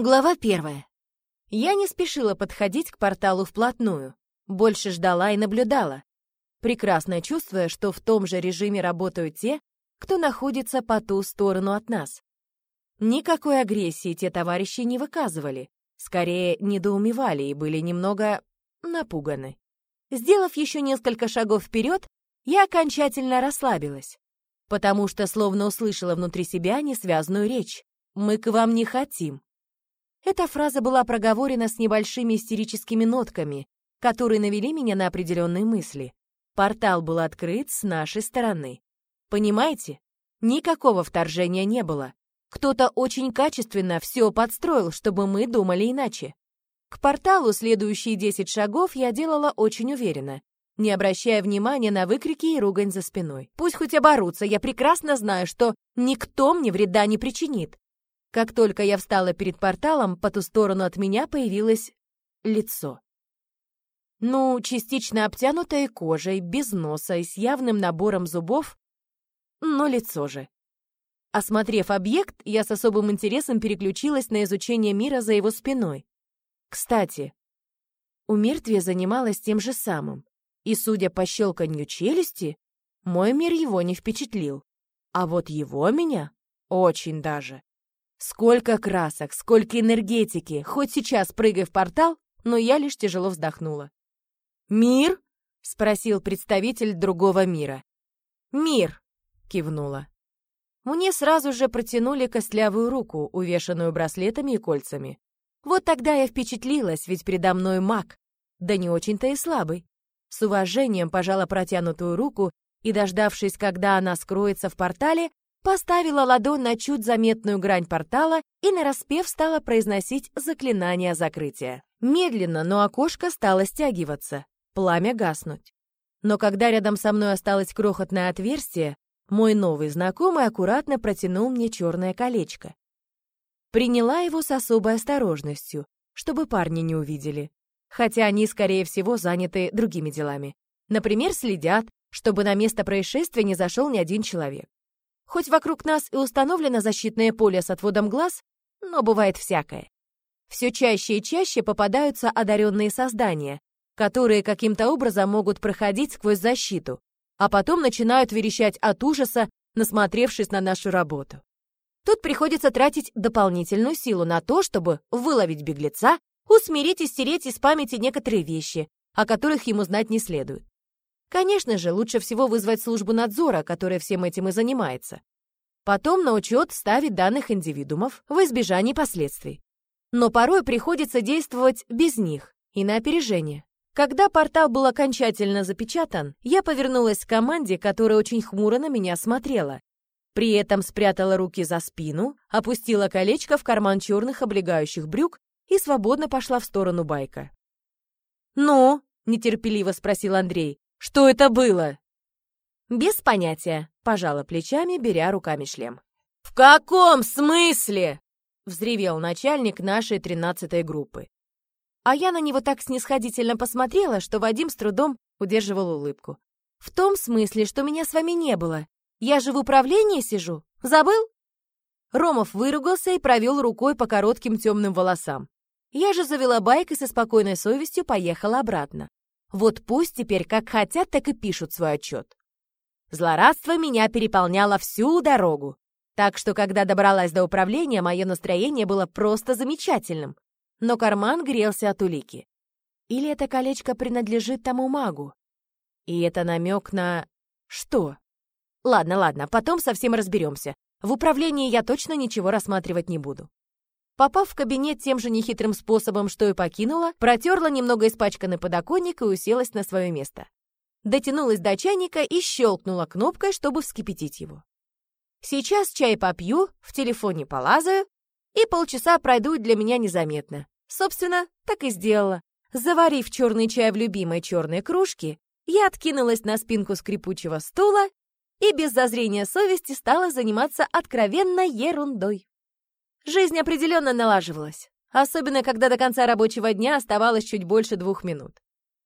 Глава первая. Я не спешила подходить к порталу вплотную, больше ждала и наблюдала, прекрасно чувствуя, что в том же режиме работают те, кто находится по ту сторону от нас. Никакой агрессии те товарищи не выказывали, скорее недоумевали и были немного напуганы. Сделав еще несколько шагов вперед, я окончательно расслабилась, потому что словно услышала внутри себя несвязную речь. «Мы к вам не хотим». Эта фраза была проговорена с небольшими истерическими нотками, которые навели меня на определенные мысли. Портал был открыт с нашей стороны. Понимаете? Никакого вторжения не было. Кто-то очень качественно все подстроил, чтобы мы думали иначе. К порталу следующие 10 шагов я делала очень уверенно, не обращая внимания на выкрики и ругань за спиной. Пусть хоть оборутся, я прекрасно знаю, что никто мне вреда не причинит. Как только я встала перед порталом, по ту сторону от меня появилось лицо. Ну, частично обтянутое кожей, без носа и с явным набором зубов, но лицо же. Осмотрев объект, я с особым интересом переключилась на изучение мира за его спиной. Кстати, у мертвия занималась тем же самым, и, судя по щелканью челюсти, мой мир его не впечатлил. А вот его меня очень даже. Сколько красок, сколько энергетики. Хоть сейчас прыгай в портал, но я лишь тяжело вздохнула. «Мир?» — спросил представитель другого мира. «Мир!» — кивнула. Мне сразу же протянули костлявую руку, увешанную браслетами и кольцами. Вот тогда я впечатлилась, ведь передо мной маг, да не очень-то и слабый. С уважением пожала протянутую руку и, дождавшись, когда она скроется в портале, поставила ладонь на чуть заметную грань портала и нараспев стала произносить заклинание закрытия. Медленно, но окошко стало стягиваться, пламя гаснуть. Но когда рядом со мной осталось крохотное отверстие, мой новый знакомый аккуратно протянул мне черное колечко. Приняла его с особой осторожностью, чтобы парни не увидели. Хотя они, скорее всего, заняты другими делами. Например, следят, чтобы на место происшествия не зашел ни один человек. Хоть вокруг нас и установлено защитное поле с отводом глаз, но бывает всякое. Все чаще и чаще попадаются одаренные создания, которые каким-то образом могут проходить сквозь защиту, а потом начинают верещать от ужаса, насмотревшись на нашу работу. Тут приходится тратить дополнительную силу на то, чтобы выловить беглеца, усмирить и стереть из памяти некоторые вещи, о которых ему знать не следует. Конечно же, лучше всего вызвать службу надзора, которая всем этим и занимается. Потом на учет ставить данных индивидуумов в избежании последствий. Но порой приходится действовать без них и на опережение. Когда портал был окончательно запечатан, я повернулась к команде, которая очень хмуро на меня смотрела. При этом спрятала руки за спину, опустила колечко в карман черных облегающих брюк и свободно пошла в сторону байка. «Ну?» — нетерпеливо спросил Андрей. Что это было?» «Без понятия», — пожала плечами, беря руками шлем. «В каком смысле?» — взревел начальник нашей тринадцатой группы. А я на него так снисходительно посмотрела, что Вадим с трудом удерживал улыбку. «В том смысле, что меня с вами не было. Я же в управлении сижу. Забыл?» Ромов выругался и провел рукой по коротким темным волосам. Я же завела байк и со спокойной совестью поехала обратно. Вот пусть теперь как хотят, так и пишут свой отчет. Злорадство меня переполняло всю дорогу. Так что, когда добралась до управления, мое настроение было просто замечательным. Но карман грелся от улики. Или это колечко принадлежит тому магу? И это намек на... что? Ладно, ладно, потом совсем разберемся. В управлении я точно ничего рассматривать не буду. Попав в кабинет тем же нехитрым способом, что и покинула, протерла немного испачканный подоконник и уселась на свое место. Дотянулась до чайника и щелкнула кнопкой, чтобы вскипятить его. Сейчас чай попью, в телефоне полазаю, и полчаса пройдут для меня незаметно. Собственно, так и сделала. Заварив черный чай в любимой черной кружке, я откинулась на спинку скрипучего стула и без зазрения совести стала заниматься откровенной ерундой. Жизнь определенно налаживалась, особенно когда до конца рабочего дня оставалось чуть больше двух минут.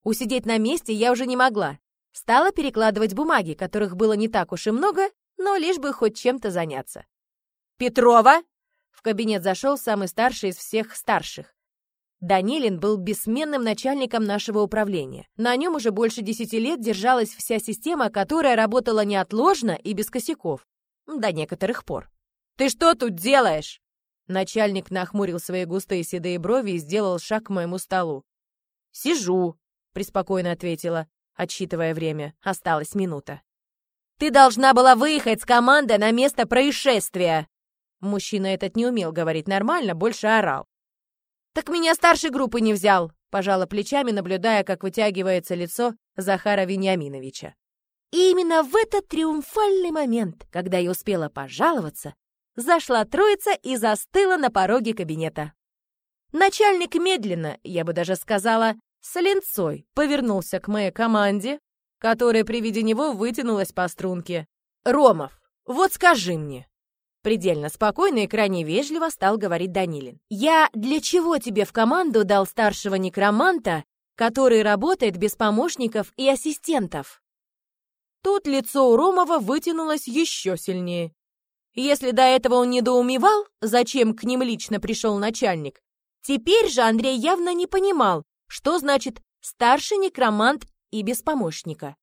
Усидеть на месте я уже не могла. Стала перекладывать бумаги, которых было не так уж и много, но лишь бы хоть чем-то заняться. «Петрова!» В кабинет зашел самый старший из всех старших. Данилин был бессменным начальником нашего управления. На нем уже больше десяти лет держалась вся система, которая работала неотложно и без косяков. До некоторых пор. «Ты что тут делаешь?» Начальник нахмурил свои густые седые брови и сделал шаг к моему столу. «Сижу», — преспокойно ответила, отсчитывая время. Осталась минута. «Ты должна была выехать с командой на место происшествия!» Мужчина этот не умел говорить нормально, больше орал. «Так меня старшей группы не взял!» пожала плечами, наблюдая, как вытягивается лицо Захара Вениаминовича. И именно в этот триумфальный момент, когда я успела пожаловаться, зашла троица и застыла на пороге кабинета. Начальник медленно, я бы даже сказала, с ленцой, повернулся к моей команде, которая при виде него вытянулась по струнке. «Ромов, вот скажи мне». Предельно спокойно и крайне вежливо стал говорить Данилин. «Я для чего тебе в команду дал старшего некроманта, который работает без помощников и ассистентов?» Тут лицо у Ромова вытянулось еще сильнее. Если до этого он недоумевал, зачем к ним лично пришел начальник, теперь же Андрей явно не понимал, что значит «старший некромант и без помощника».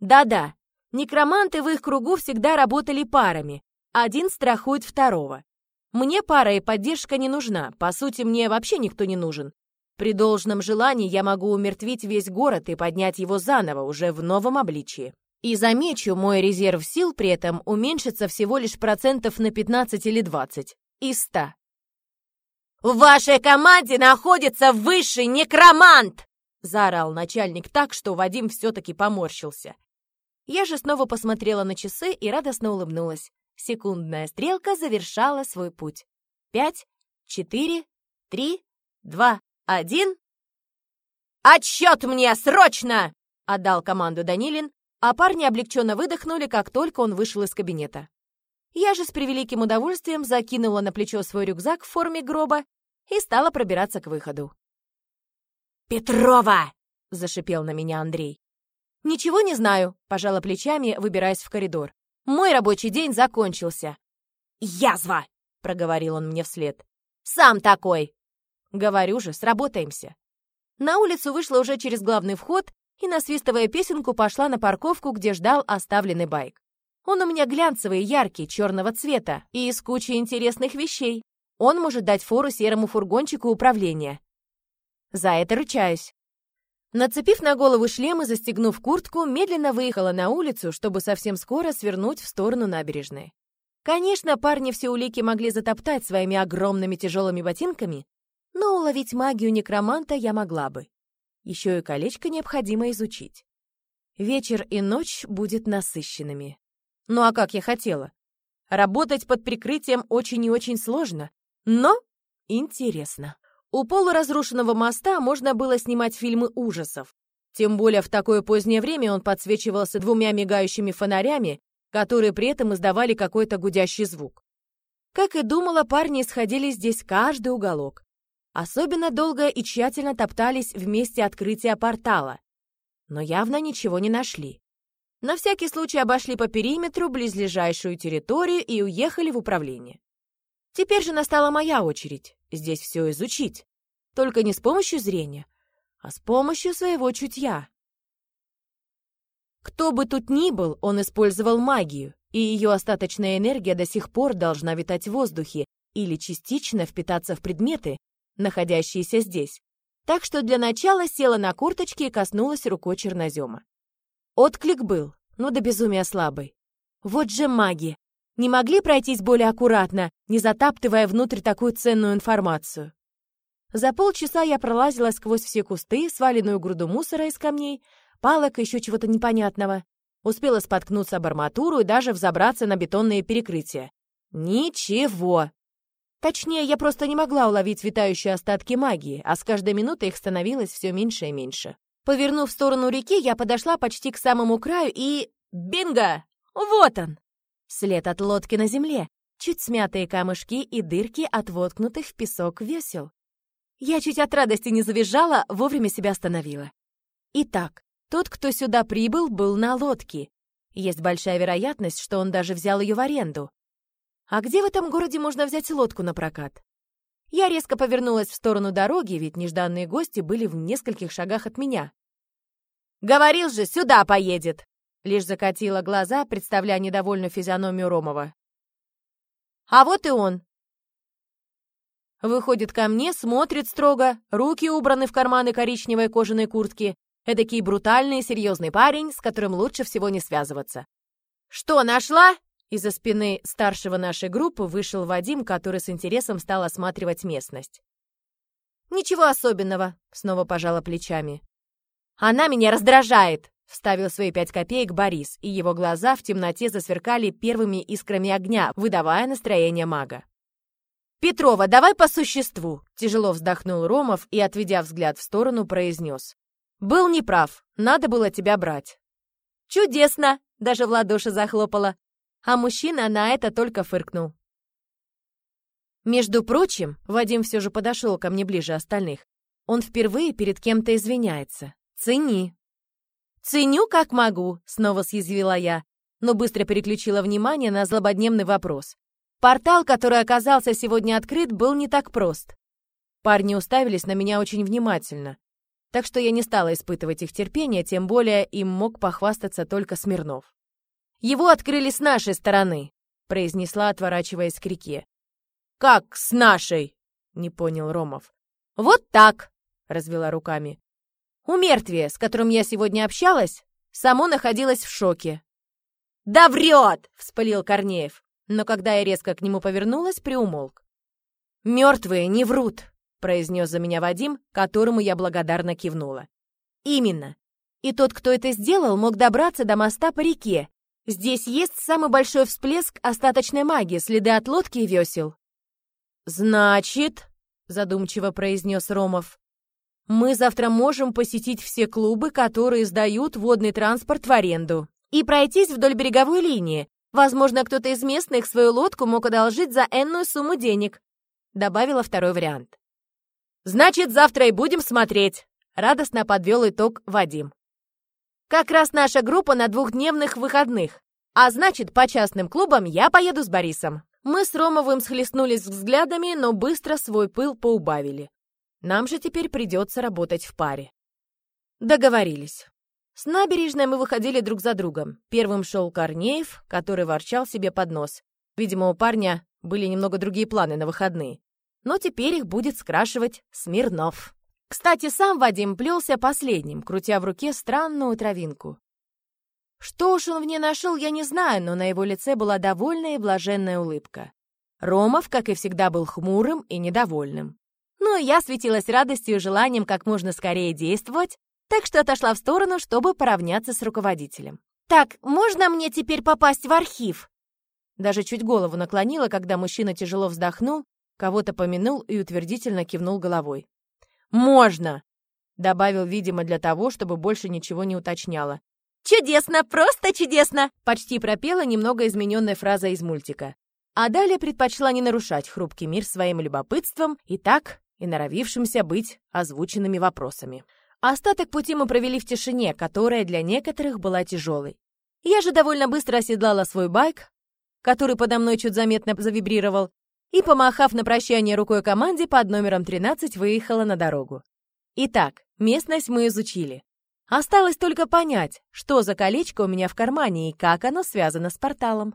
Да-да, некроманты в их кругу всегда работали парами. Один страхует второго. Мне пара и поддержка не нужна, по сути, мне вообще никто не нужен. При должном желании я могу умертвить весь город и поднять его заново, уже в новом обличии. И замечу, мой резерв сил при этом уменьшится всего лишь процентов на 15 или 20 из 100. «В вашей команде находится высший некромант!» заорал начальник так, что Вадим все-таки поморщился. Я же снова посмотрела на часы и радостно улыбнулась. Секундная стрелка завершала свой путь. Пять, четыре, три, два, один. «Отсчет мне, срочно!» — отдал команду Данилин, а парни облегченно выдохнули, как только он вышел из кабинета. Я же с превеликим удовольствием закинула на плечо свой рюкзак в форме гроба и стала пробираться к выходу. «Петрова!» — зашипел на меня Андрей. «Ничего не знаю», — пожала плечами, выбираясь в коридор. «Мой рабочий день закончился». «Язва!» — проговорил он мне вслед. «Сам такой!» «Говорю же, сработаемся». На улицу вышла уже через главный вход и, насвистывая песенку, пошла на парковку, где ждал оставленный байк. Он у меня глянцевый, яркий, черного цвета и из кучи интересных вещей. Он может дать фору серому фургончику управления. За это ручаюсь. Нацепив на голову шлем и застегнув куртку, медленно выехала на улицу, чтобы совсем скоро свернуть в сторону набережной. Конечно, парни все улики могли затоптать своими огромными тяжелыми ботинками, но уловить магию некроманта я могла бы. Еще и колечко необходимо изучить. Вечер и ночь будет насыщенными. Ну а как я хотела? Работать под прикрытием очень и очень сложно, но интересно. У полуразрушенного моста можно было снимать фильмы ужасов. Тем более в такое позднее время он подсвечивался двумя мигающими фонарями, которые при этом издавали какой-то гудящий звук. Как и думала, парни исходили здесь каждый уголок. Особенно долго и тщательно топтались в месте открытия портала. Но явно ничего не нашли. На всякий случай обошли по периметру близлежащую территорию и уехали в управление. Теперь же настала моя очередь здесь все изучить. Только не с помощью зрения, а с помощью своего чутья. Кто бы тут ни был, он использовал магию, и ее остаточная энергия до сих пор должна витать в воздухе или частично впитаться в предметы, находящиеся здесь. Так что для начала села на курточке и коснулась рукой чернозема. Отклик был, но до безумия слабый. Вот же маги! Не могли пройтись более аккуратно, не затаптывая внутрь такую ценную информацию. За полчаса я пролазила сквозь все кусты, сваленную груду мусора из камней, палок и еще чего-то непонятного. Успела споткнуться об арматуру и даже взобраться на бетонные перекрытия. Ничего! Точнее, я просто не могла уловить витающие остатки магии, а с каждой минутой их становилось все меньше и меньше. Повернув в сторону реки, я подошла почти к самому краю и... Бинго! Вот он! След от лодки на земле, чуть смятые камышки и дырки от воткнутых в песок весел. Я чуть от радости не завизжала, вовремя себя остановила. Итак, тот, кто сюда прибыл, был на лодке. Есть большая вероятность, что он даже взял ее в аренду. А где в этом городе можно взять лодку на прокат? Я резко повернулась в сторону дороги, ведь нежданные гости были в нескольких шагах от меня. «Говорил же, сюда поедет!» Лишь закатила глаза, представляя недовольную физиономию Ромова. «А вот и он!» Выходит ко мне, смотрит строго, руки убраны в карманы коричневой кожаной куртки. Эдакий брутальный и серьезный парень, с которым лучше всего не связываться. «Что, нашла?» Из-за спины старшего нашей группы вышел Вадим, который с интересом стал осматривать местность. «Ничего особенного», — снова пожала плечами. «Она меня раздражает!» — вставил свои пять копеек Борис, и его глаза в темноте засверкали первыми искрами огня, выдавая настроение мага. «Петрова, давай по существу!» — тяжело вздохнул Ромов и, отведя взгляд в сторону, произнес. «Был неправ, надо было тебя брать». «Чудесно!» — даже в ладоши захлопала. А мужчина на это только фыркнул. Между прочим, Вадим все же подошел ко мне ближе остальных. Он впервые перед кем-то извиняется. Цени. «Ценю, как могу», — снова съязвила я, но быстро переключила внимание на злободневный вопрос. Портал, который оказался сегодня открыт, был не так прост. Парни уставились на меня очень внимательно, так что я не стала испытывать их терпение, тем более им мог похвастаться только Смирнов. «Его открыли с нашей стороны», — произнесла, отворачиваясь к реке. «Как с нашей?» — не понял Ромов. «Вот так», — развела руками. У мертвия, с которым я сегодня общалась, само находилось в шоке. «Да врет!» — вспылил Корнеев. Но когда я резко к нему повернулась, приумолк. «Мертвые не врут», — произнес за меня Вадим, которому я благодарно кивнула. «Именно. И тот, кто это сделал, мог добраться до моста по реке. Здесь есть самый большой всплеск остаточной магии, следы от лодки и весел». «Значит», — задумчиво произнес Ромов, мы завтра можем посетить все клубы, которые сдают водный транспорт в аренду, и пройтись вдоль береговой линии. Возможно, кто-то из местных свою лодку мог одолжить за энную сумму денег», — добавила второй вариант. «Значит, завтра и будем смотреть», — радостно подвел итог Вадим. «Как раз наша группа на двухдневных выходных, а значит, по частным клубам я поеду с Борисом». Мы с Ромовым схлестнулись взглядами, но быстро свой пыл поубавили. Нам же теперь придется работать в паре. Договорились. С набережной мы выходили друг за другом. Первым шел Корнеев, который ворчал себе под нос. Видимо, у парня были немного другие планы на выходные. Но теперь их будет скрашивать Смирнов. Кстати, сам Вадим плелся последним, крутя в руке странную травинку. Что уж он в ней нашел, я не знаю, но на его лице была довольная и блаженная улыбка. Ромов, как и всегда, был хмурым и недовольным. Ну и я светилась радостью и желанием как можно скорее действовать, так что отошла в сторону, чтобы поравняться с руководителем. «Так, можно мне теперь попасть в архив?» Даже чуть голову наклонила, когда мужчина тяжело вздохнул, кого-то помянул и утвердительно кивнул головой. «Можно!» — добавил, видимо, для того, чтобы больше ничего не уточняла. «Чудесно! Просто чудесно!» — почти пропела немного измененная фраза из мультика. А далее предпочла не нарушать хрупкий мир своим любопытством и так и норовившимся быть озвученными вопросами. Остаток пути мы провели в тишине, которая для некоторых была тяжелой. Я же довольно быстро оседлала свой байк, который подо мной чуть заметно завибрировал, и, помахав на прощание рукой команде, под номером 13 выехала на дорогу. Итак, местность мы изучили. Осталось только понять, что за колечко у меня в кармане и как оно связано с порталом.